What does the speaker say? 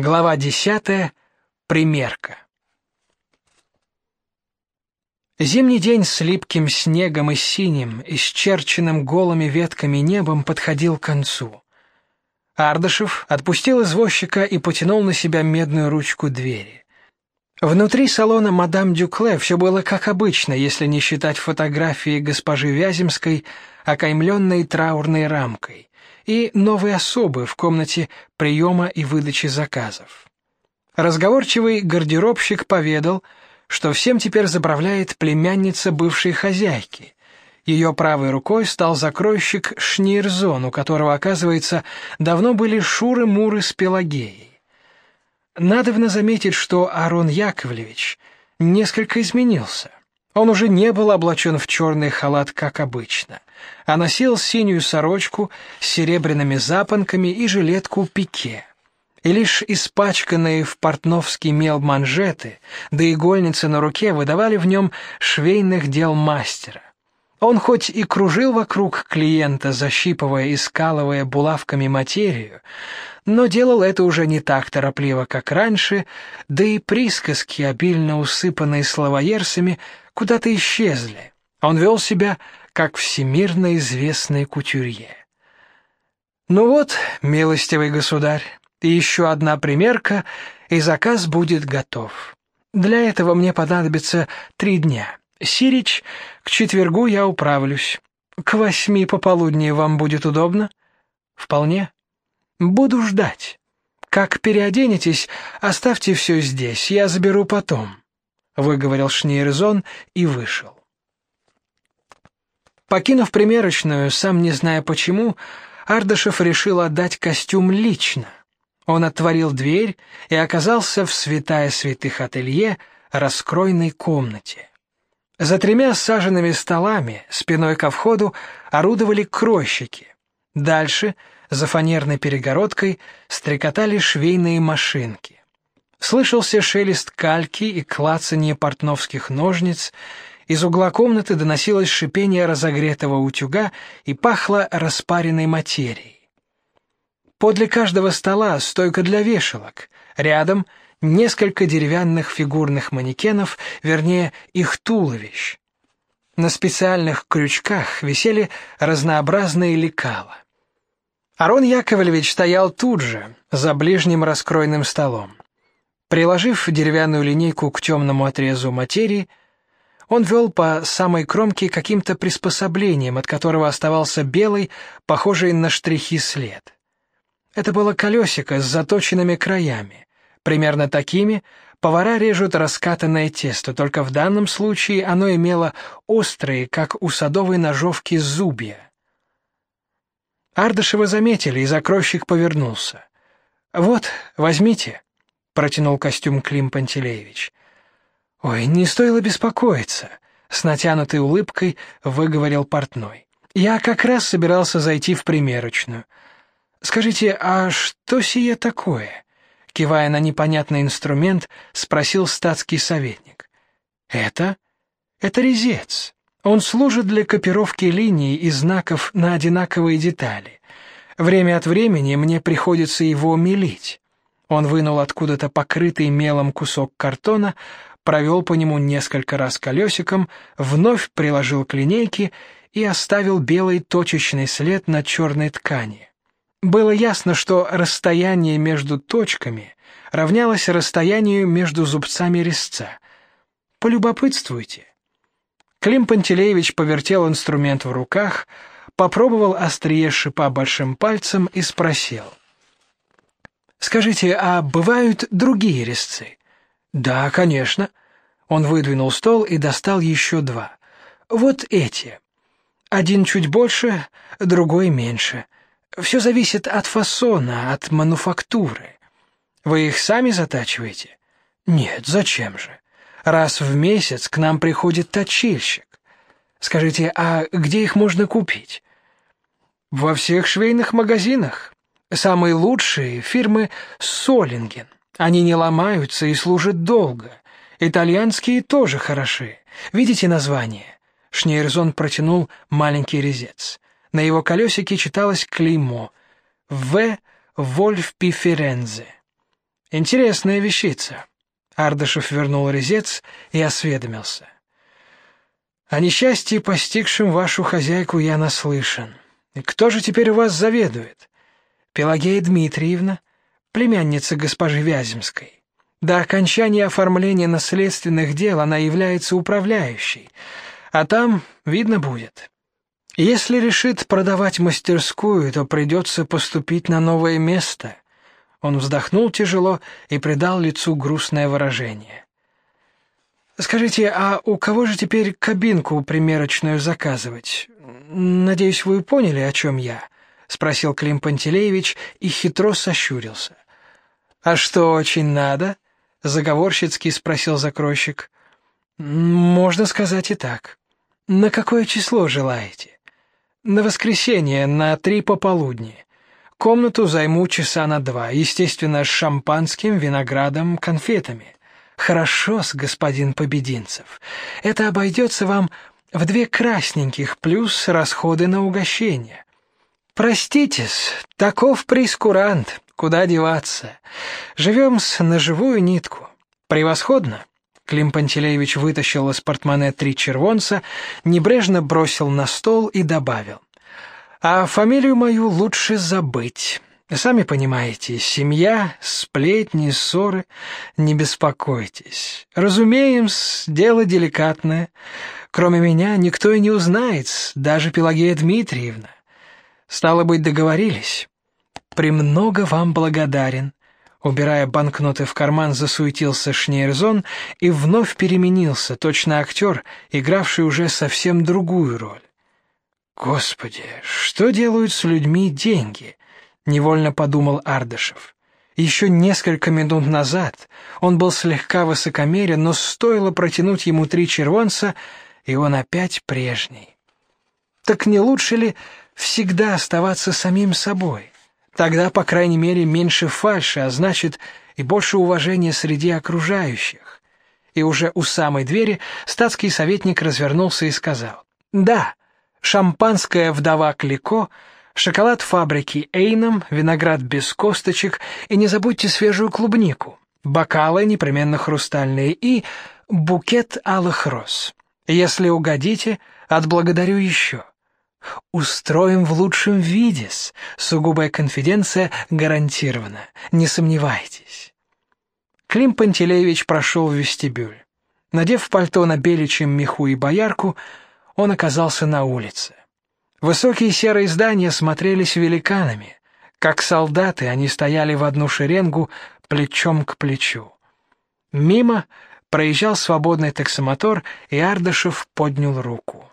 Глава десятая. Примерка. Зимний день с липким снегом и синим, исчерченным голыми ветками небом подходил к концу. Ардашев отпустил извозчика и потянул на себя медную ручку двери. Внутри салона мадам Дюкле все было как обычно, если не считать фотографии госпожи Вяземской, окаймленной траурной рамкой и новые особы в комнате приема и выдачи заказов. Разговорчивый гардеробщик поведал, что всем теперь заправляет племянница бывшей хозяйки. Ее правой рукой стал закройщик Шнирзон, у которого, оказывается, давно были шуры-муры с Пелагеей. Надобно заметить, что Арон Яковлевич несколько изменился. Он уже не был облачен в черный халат, как обычно, а носил синюю сорочку с серебряными запонками и жилетку пике. И лишь испачканные в портновский мел манжеты, да игольницы на руке выдавали в нем швейных дел мастера. Он хоть и кружил вокруг клиента, защипывая и скалывая булавками материю, но делал это уже не так торопливо, как раньше, да и присказки, обильно усыпанные словоерсами, куда-то исчезли. Он вел себя как всемирно известный кутюрье. Ну вот, милостивый государь, еще одна примерка, и заказ будет готов. Для этого мне понадобится три дня. Сирич, к четвергу я управлюсь. К восьми пополудни вам будет удобно? Вполне. Буду ждать. Как переоденетесь, оставьте все здесь, я заберу потом выговорил Шнейрзон и вышел. Покинув примерочную, сам не зная почему, Ардашев решил отдать костюм лично. Он отворил дверь и оказался в святая святых ателье, раскройной комнате. За тремя саженными столами, спиной ко входу, орудовали кройщики. Дальше, за фанерной перегородкой, стрекотали швейные машинки. Слышался шелест кальки и клацанье портновских ножниц, из угла комнаты доносилось шипение разогретого утюга и пахло распаренной материей. Подле каждого стола стойка для вешалок, рядом несколько деревянных фигурных манекенов, вернее, их туловищ. На специальных крючках висели разнообразные лекала. Арон Яковлевич стоял тут же, за ближним раскройным столом. Приложив деревянную линейку к темному отрезу материи, он вел по самой кромке каким-то приспособлением, от которого оставался белый, похожий на штрихи след. Это было колесико с заточенными краями. Примерно такими повара режут раскатанное тесто, только в данном случае оно имело острые, как у садовой ножовки, зубья. Ардышева заметили, и закройщик повернулся. «Вот, возьмите» протянул костюм Клим Пантелеевич. Ой, не стоило беспокоиться, с натянутой улыбкой выговорил портной. Я как раз собирался зайти в примерочную. Скажите, а что сие такое? Кивая на непонятный инструмент, спросил статский советник. Это это резец. Он служит для копировки линий и знаков на одинаковые детали. Время от времени мне приходится его мелить. Он вынул откуда-то покрытый мелом кусок картона, провел по нему несколько раз колесиком, вновь приложил к линейке и оставил белый точечный след на черной ткани. Было ясно, что расстояние между точками равнялось расстоянию между зубцами резца. Полюбопытствуйте. Клим Пантелеевич повертел инструмент в руках, попробовал острие шипа большим пальцем и спросил: Скажите, а бывают другие резцы? Да, конечно. Он выдвинул стол и достал еще два. Вот эти. Один чуть больше, другой меньше. Все зависит от фасона, от мануфактуры. Вы их сами затачиваете? Нет, зачем же? Раз в месяц к нам приходит точильщик. Скажите, а где их можно купить? Во всех швейных магазинах. Самые лучшие фирмы Солинген. Они не ломаются и служат долго. Итальянские тоже хороши. Видите название? Шнейрзон протянул маленький резец. На его колесике читалось клеймо: В. Вольф Пиферензе. Интересная вещица. Ардашев вернул резец и осведомился. О несчастье, постигшем вашу хозяйку, я наслышан. Кто же теперь у вас заведует? Пелагея Дмитриевна, племянница госпожи Вяземской. До окончания оформления наследственных дел она является управляющей, а там видно будет. Если решит продавать мастерскую, то придется поступить на новое место. Он вздохнул тяжело и придал лицу грустное выражение. Скажите, а у кого же теперь кабинку примерочную заказывать? Надеюсь, вы поняли, о чем я, спросил Клим Пантелеевич и хитро сощурился. А что очень надо? заговорщицки спросил закройщик. Можно сказать и так. На какое число желаете? На воскресенье на три пополудни. Комнату займу часа на два, естественно, с шампанским, виноградом, конфетами. Хорошо, с господин Побединцев. Это обойдется вам в две красненьких плюс расходы на угощение. Проститесь, таков прескурант. Куда деваться? Живем с наживую нитку. Превосходно. Клим Пантелеевич вытащил из портмоне три червонца, небрежно бросил на стол и добавил: "А фамилию мою лучше забыть. Сами понимаете, семья, сплетни, ссоры, не беспокойтесь. Разумеем, дело деликатное. Кроме меня никто и не узнает, даже Пелагея Дмитриевна. Стало быть, договорились. Премного вам благодарен. Убирая банкноты в карман, засуетился Шнейрзон и вновь переменился, точно актер, игравший уже совсем другую роль. Господи, что делают с людьми деньги? невольно подумал Ардышев. Еще несколько минут назад он был слегка высокомерен, но стоило протянуть ему три червонца, и он опять прежний. Так не лучше ли всегда оставаться самим собой? Тогда, по крайней мере, меньше фальши, а значит, и больше уважения среди окружающих. И уже у самой двери статский советник развернулся и сказал: "Да, шампанское вдова Клико, шоколад фабрики Эйном, виноград без косточек и не забудьте свежую клубнику, бокалы непременно хрустальные и букет алых роз. Если угодите, отблагодарю еще. Устроим в лучшем виде, сугубая конфиденция гарантирована, не сомневайтесь. Клим Пантелеевич прошел в вестибюль. Надев пальто на беличьем меху и боярку, он оказался на улице. Высокие серые здания смотрелись великанами, как солдаты, они стояли в одну шеренгу, плечом к плечу. Мимо проезжал свободный таксомотор, и Ардашев поднял руку.